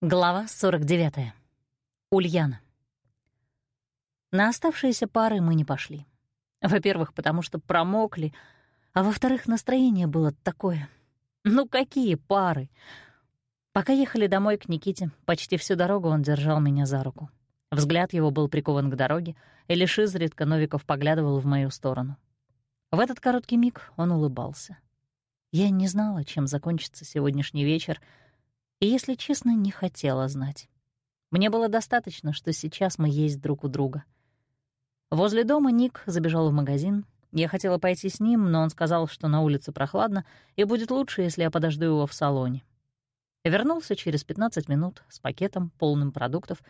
Глава 49. Ульяна. На оставшиеся пары мы не пошли. Во-первых, потому что промокли, а во-вторых, настроение было такое. Ну какие пары? Пока ехали домой к Никите, почти всю дорогу он держал меня за руку. Взгляд его был прикован к дороге, и лишь изредка Новиков поглядывал в мою сторону. В этот короткий миг он улыбался. Я не знала, чем закончится сегодняшний вечер — и, если честно, не хотела знать. Мне было достаточно, что сейчас мы есть друг у друга. Возле дома Ник забежал в магазин. Я хотела пойти с ним, но он сказал, что на улице прохладно, и будет лучше, если я подожду его в салоне. Вернулся через 15 минут с пакетом, полным продуктов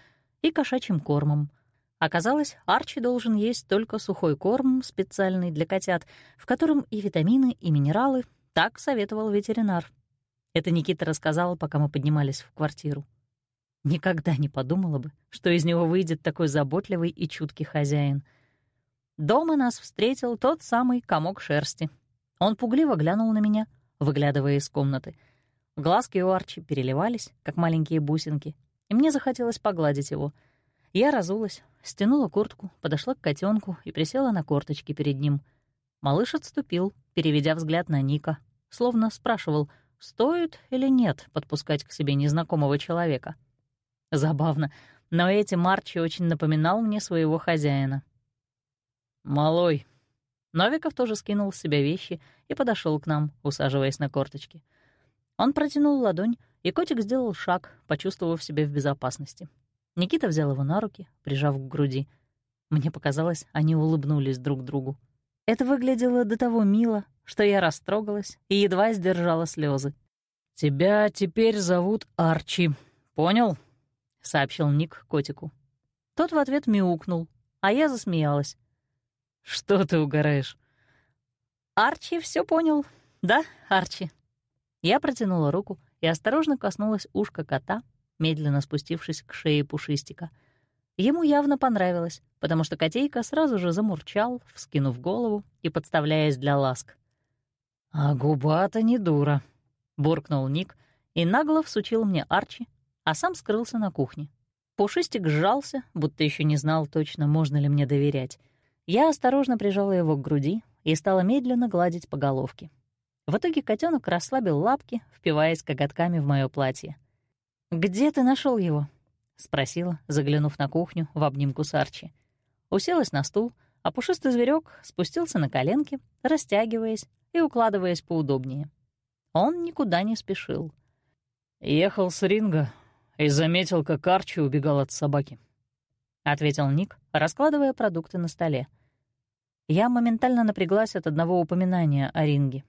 и кошачьим кормом. Оказалось, Арчи должен есть только сухой корм, специальный для котят, в котором и витамины, и минералы, так советовал ветеринар. Это Никита рассказал, пока мы поднимались в квартиру. Никогда не подумала бы, что из него выйдет такой заботливый и чуткий хозяин. Дома нас встретил тот самый комок шерсти. Он пугливо глянул на меня, выглядывая из комнаты. Глазки у Арчи переливались, как маленькие бусинки, и мне захотелось погладить его. Я разулась, стянула куртку, подошла к котенку и присела на корточки перед ним. Малыш отступил, переведя взгляд на Ника, словно спрашивал — стоит или нет подпускать к себе незнакомого человека. Забавно, но этим Марчи очень напоминал мне своего хозяина. «Малой». Новиков тоже скинул с себя вещи и подошел к нам, усаживаясь на корточки. Он протянул ладонь, и котик сделал шаг, почувствовав себя в безопасности. Никита взял его на руки, прижав к груди. Мне показалось, они улыбнулись друг другу. Это выглядело до того мило, что я растрогалась и едва сдержала слезы. «Тебя теперь зовут Арчи, понял?» — сообщил Ник котику. Тот в ответ мяукнул, а я засмеялась. «Что ты угораешь?» «Арчи все понял, да, Арчи?» Я протянула руку и осторожно коснулась ушка кота, медленно спустившись к шее пушистика — Ему явно понравилось, потому что котейка сразу же замурчал, вскинув голову и подставляясь для ласк. «А губа-то не дура», — буркнул Ник и нагло всучил мне Арчи, а сам скрылся на кухне. Пушистик сжался, будто еще не знал точно, можно ли мне доверять. Я осторожно прижала его к груди и стала медленно гладить по головке. В итоге котенок расслабил лапки, впиваясь коготками в мое платье. «Где ты нашел его?» — спросила, заглянув на кухню в обнимку с Арчи. Уселась на стул, а пушистый зверек спустился на коленки, растягиваясь и укладываясь поудобнее. Он никуда не спешил. «Ехал с ринга и заметил, как Арчи убегал от собаки», — ответил Ник, раскладывая продукты на столе. Я моментально напряглась от одного упоминания о ринге.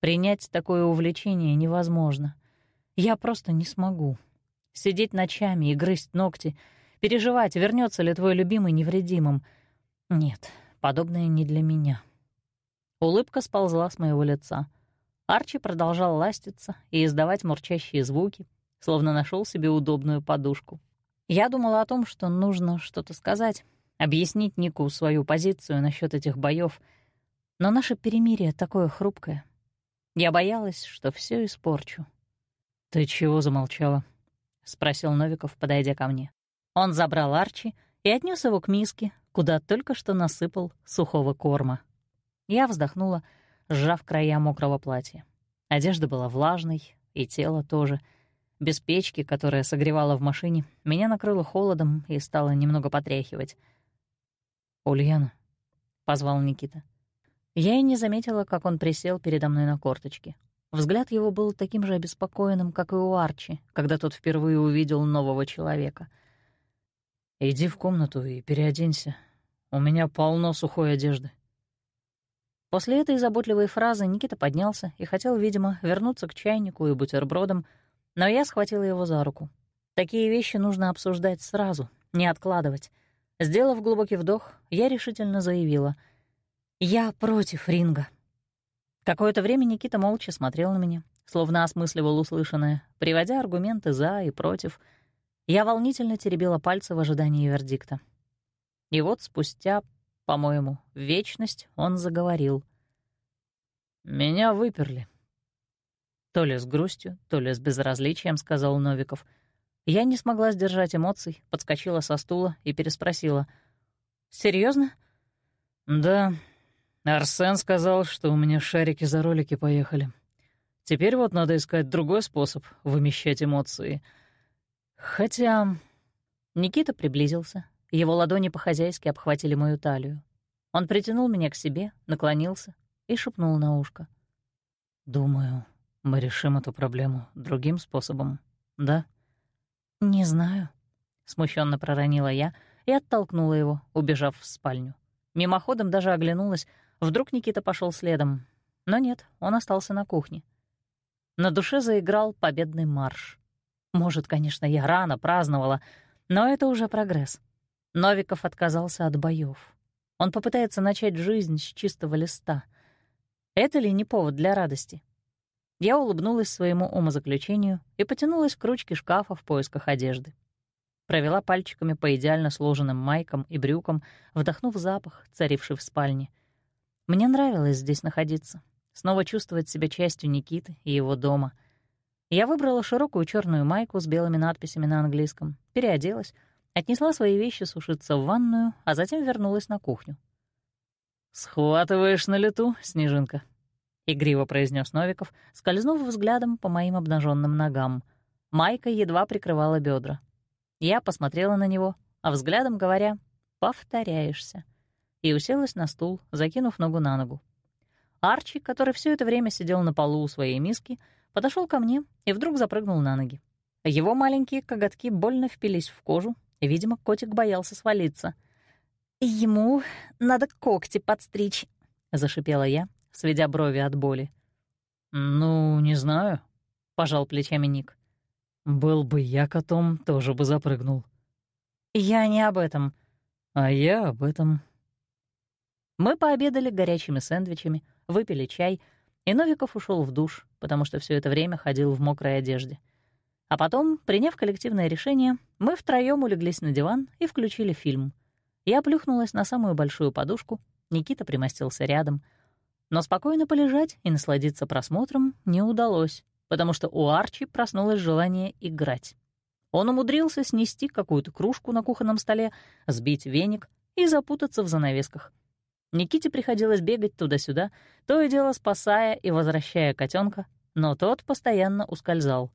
Принять такое увлечение невозможно. Я просто не смогу. Сидеть ночами и грызть ногти, переживать, вернется ли твой любимый невредимым. Нет, подобное не для меня. Улыбка сползла с моего лица. Арчи продолжал ластиться и издавать мурчащие звуки, словно нашел себе удобную подушку. Я думала о том, что нужно что-то сказать, объяснить Нику свою позицию насчет этих боев, но наше перемирие такое хрупкое. Я боялась, что все испорчу. «Ты чего замолчала?» — спросил Новиков, подойдя ко мне. Он забрал Арчи и отнес его к миске, куда только что насыпал сухого корма. Я вздохнула, сжав края мокрого платья. Одежда была влажной, и тело тоже. Без печки, которая согревала в машине, меня накрыло холодом и стало немного потряхивать. «Ульяна», — позвал Никита. Я и не заметила, как он присел передо мной на корточки. Взгляд его был таким же обеспокоенным, как и у Арчи, когда тот впервые увидел нового человека. «Иди в комнату и переоденься. У меня полно сухой одежды». После этой заботливой фразы Никита поднялся и хотел, видимо, вернуться к чайнику и бутербродам, но я схватила его за руку. Такие вещи нужно обсуждать сразу, не откладывать. Сделав глубокий вдох, я решительно заявила. «Я против ринга». Какое-то время Никита молча смотрел на меня, словно осмысливал услышанное, приводя аргументы «за» и «против». Я волнительно теребила пальцы в ожидании вердикта. И вот спустя, по-моему, вечность он заговорил. «Меня выперли». То ли с грустью, то ли с безразличием, сказал Новиков. Я не смогла сдержать эмоций, подскочила со стула и переспросила. Серьезно? «Да. Арсен сказал, что у меня шарики за ролики поехали. Теперь вот надо искать другой способ вымещать эмоции. Хотя...» Никита приблизился. Его ладони по-хозяйски обхватили мою талию. Он притянул меня к себе, наклонился и шепнул на ушко. «Думаю, мы решим эту проблему другим способом, да?» «Не знаю», — смущенно проронила я и оттолкнула его, убежав в спальню. Мимоходом даже оглянулась, вдруг Никита пошел следом. Но нет, он остался на кухне. На душе заиграл победный марш. Может, конечно, я рано праздновала, но это уже прогресс. Новиков отказался от боев. Он попытается начать жизнь с чистого листа. Это ли не повод для радости? Я улыбнулась своему умозаключению и потянулась к ручке шкафа в поисках одежды. Провела пальчиками по идеально сложенным майкам и брюкам, вдохнув запах, царивший в спальне. Мне нравилось здесь находиться, снова чувствовать себя частью Никиты и его дома. Я выбрала широкую черную майку с белыми надписями на английском, переоделась — Отнесла свои вещи сушиться в ванную, а затем вернулась на кухню. «Схватываешь на лету, Снежинка», — игриво произнес Новиков, скользнув взглядом по моим обнаженным ногам. Майка едва прикрывала бедра. Я посмотрела на него, а взглядом говоря «повторяешься», и уселась на стул, закинув ногу на ногу. Арчи, который все это время сидел на полу у своей миски, подошел ко мне и вдруг запрыгнул на ноги. Его маленькие коготки больно впились в кожу, Видимо, котик боялся свалиться. «Ему надо когти подстричь», — зашипела я, сведя брови от боли. «Ну, не знаю», — пожал плечами Ник. «Был бы я котом, тоже бы запрыгнул». «Я не об этом». «А я об этом». Мы пообедали горячими сэндвичами, выпили чай, и Новиков ушел в душ, потому что все это время ходил в мокрой одежде. А потом, приняв коллективное решение, мы втроём улеглись на диван и включили фильм. Я плюхнулась на самую большую подушку, Никита примостился рядом. Но спокойно полежать и насладиться просмотром не удалось, потому что у Арчи проснулось желание играть. Он умудрился снести какую-то кружку на кухонном столе, сбить веник и запутаться в занавесках. Никите приходилось бегать туда-сюда, то и дело спасая и возвращая котенка, но тот постоянно ускользал.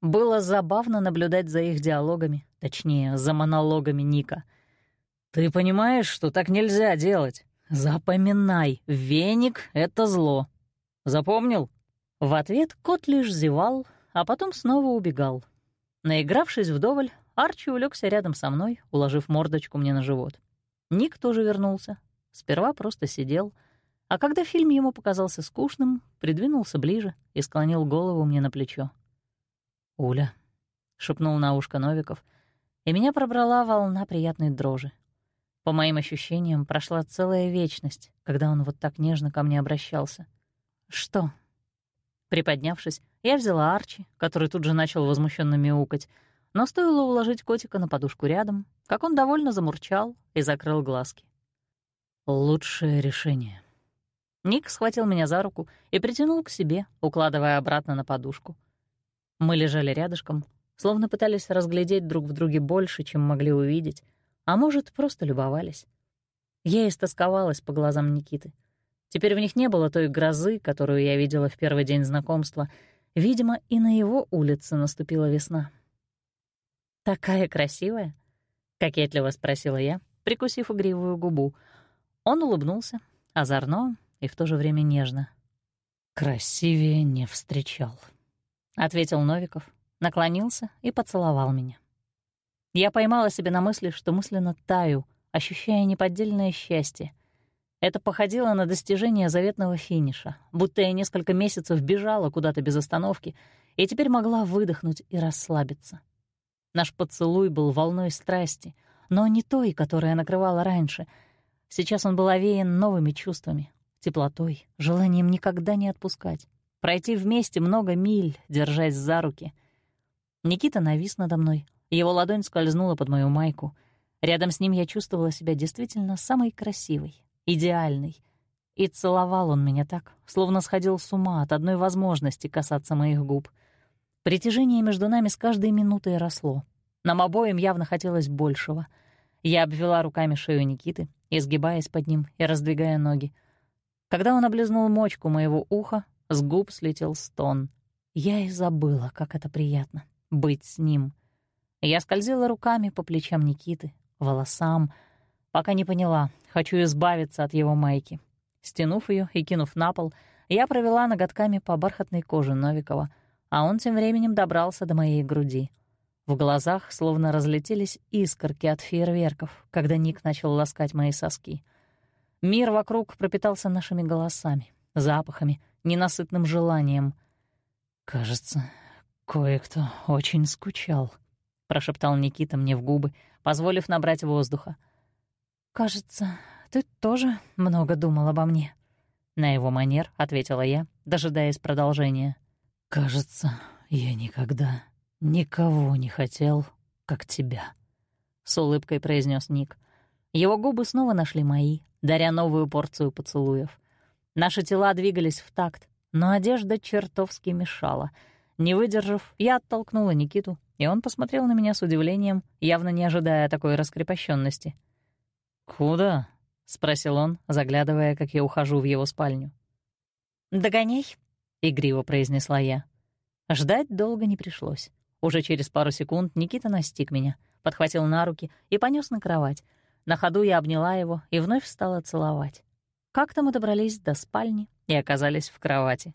Было забавно наблюдать за их диалогами, точнее, за монологами Ника. «Ты понимаешь, что так нельзя делать? Запоминай, веник — это зло. Запомнил?» В ответ кот лишь зевал, а потом снова убегал. Наигравшись вдоволь, Арчи улегся рядом со мной, уложив мордочку мне на живот. Ник тоже вернулся. Сперва просто сидел, а когда фильм ему показался скучным, придвинулся ближе и склонил голову мне на плечо. «Уля», — шепнул на ушко Новиков, и меня пробрала волна приятной дрожи. По моим ощущениям, прошла целая вечность, когда он вот так нежно ко мне обращался. «Что?» Приподнявшись, я взяла Арчи, который тут же начал возмущенно мяукать, но стоило уложить котика на подушку рядом, как он довольно замурчал и закрыл глазки. «Лучшее решение». Ник схватил меня за руку и притянул к себе, укладывая обратно на подушку. Мы лежали рядышком, словно пытались разглядеть друг в друге больше, чем могли увидеть, а может, просто любовались. Я истосковалась по глазам Никиты. Теперь в них не было той грозы, которую я видела в первый день знакомства. Видимо, и на его улице наступила весна. «Такая красивая?» — кокетливо спросила я, прикусив игривую губу. Он улыбнулся, озорно и в то же время нежно. «Красивее не встречал», — ответил Новиков, наклонился и поцеловал меня. Я поймала себя на мысли, что мысленно таю, ощущая неподдельное счастье. Это походило на достижение заветного финиша, будто я несколько месяцев бежала куда-то без остановки и теперь могла выдохнуть и расслабиться. Наш поцелуй был волной страсти, но не той, которая накрывала раньше. Сейчас он был овеян новыми чувствами, теплотой, желанием никогда не отпускать пройти вместе много миль, держась за руки. Никита навис надо мной, его ладонь скользнула под мою майку. Рядом с ним я чувствовала себя действительно самой красивой, идеальной. И целовал он меня так, словно сходил с ума от одной возможности касаться моих губ. Притяжение между нами с каждой минутой росло. Нам обоим явно хотелось большего. Я обвела руками шею Никиты, изгибаясь под ним и раздвигая ноги. Когда он облизнул мочку моего уха, с губ слетел стон. Я и забыла, как это приятно — быть с ним. Я скользила руками по плечам Никиты, волосам, пока не поняла, хочу избавиться от его майки. Стянув ее и кинув на пол, я провела ноготками по бархатной коже Новикова, а он тем временем добрался до моей груди. В глазах словно разлетелись искорки от фейерверков, когда Ник начал ласкать мои соски. Мир вокруг пропитался нашими голосами, запахами, ненасытным желанием. «Кажется, кое-кто очень скучал», — прошептал Никита мне в губы, позволив набрать воздуха. «Кажется, ты тоже много думал обо мне», — на его манер ответила я, дожидаясь продолжения. «Кажется, я никогда «Никого не хотел, как тебя», — с улыбкой произнес Ник. Его губы снова нашли мои, даря новую порцию поцелуев. Наши тела двигались в такт, но одежда чертовски мешала. Не выдержав, я оттолкнула Никиту, и он посмотрел на меня с удивлением, явно не ожидая такой раскрепощенности. «Куда?» — спросил он, заглядывая, как я ухожу в его спальню. «Догоняй», — игриво произнесла я. Ждать долго не пришлось. Уже через пару секунд Никита настиг меня, подхватил на руки и понес на кровать. На ходу я обняла его и вновь стала целовать. Как-то мы добрались до спальни и оказались в кровати.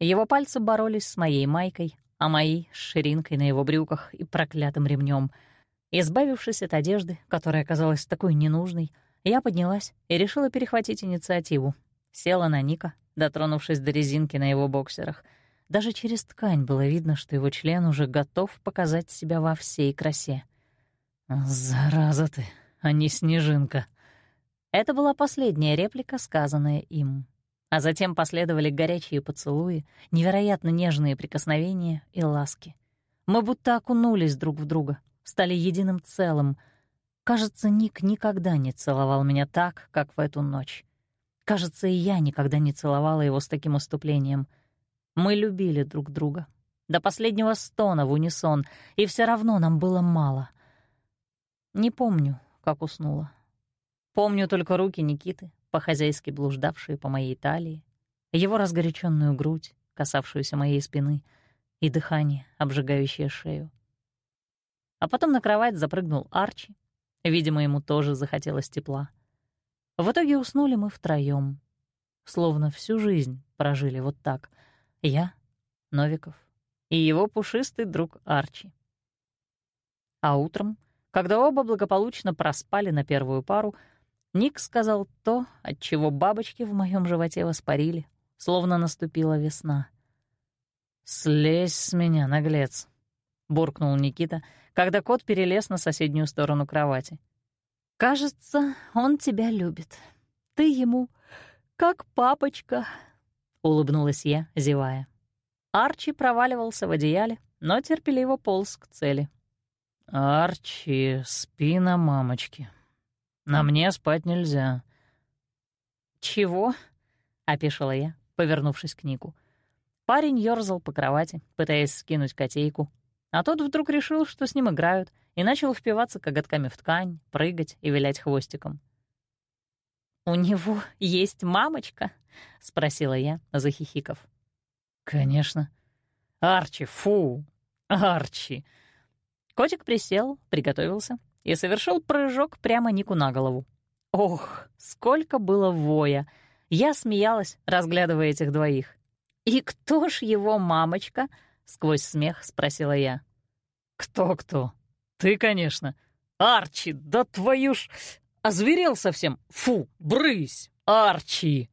Его пальцы боролись с моей майкой, а мои — с ширинкой на его брюках и проклятым ремнем. Избавившись от одежды, которая оказалась такой ненужной, я поднялась и решила перехватить инициативу. Села на Ника, дотронувшись до резинки на его боксерах — даже через ткань было видно, что его член уже готов показать себя во всей красе. «Зараза ты, а не снежинка!» Это была последняя реплика, сказанная им. А затем последовали горячие поцелуи, невероятно нежные прикосновения и ласки. Мы будто окунулись друг в друга, стали единым целым. Кажется, Ник никогда не целовал меня так, как в эту ночь. Кажется, и я никогда не целовала его с таким уступлением — мы любили друг друга. До последнего стона в унисон, и все равно нам было мало. Не помню, как уснула. Помню только руки Никиты, по-хозяйски блуждавшие по моей талии, его разгоряченную грудь, касавшуюся моей спины, и дыхание, обжигающее шею. А потом на кровать запрыгнул Арчи. Видимо, ему тоже захотелось тепла. В итоге уснули мы втроём, словно всю жизнь прожили вот так — я, Новиков и его пушистый друг Арчи. А утром, когда оба благополучно проспали на первую пару, Ник сказал то, от чего бабочки в моем животе воспарили, словно наступила весна. «Слезь с меня, наглец», — буркнул Никита, когда кот перелез на соседнюю сторону кровати. «Кажется, он тебя любит. Ты ему как папочка», — улыбнулась я, зевая. Арчи проваливался в одеяле, но терпеливо полз к цели. «Арчи, спи на мамочке. На мне спать нельзя». «Чего?» — опешила я, повернувшись к Нику. Парень ёрзал по кровати, пытаясь скинуть котейку, а тот вдруг решил, что с ним играют, и начал впиваться коготками в ткань, прыгать и вилять хвостиком. «У него есть мамочка?» — спросила я, захихиков. «Конечно». «Арчи, фу! Арчи!» Котик присел, приготовился и совершил прыжок прямо Нику на голову. Ох, сколько было воя! Я смеялась, разглядывая этих двоих. «И кто ж его мамочка?» — сквозь смех спросила я. «Кто-кто? Ты, конечно. Арчи, да твою ж... Озверел совсем. Фу, брысь, Арчи!»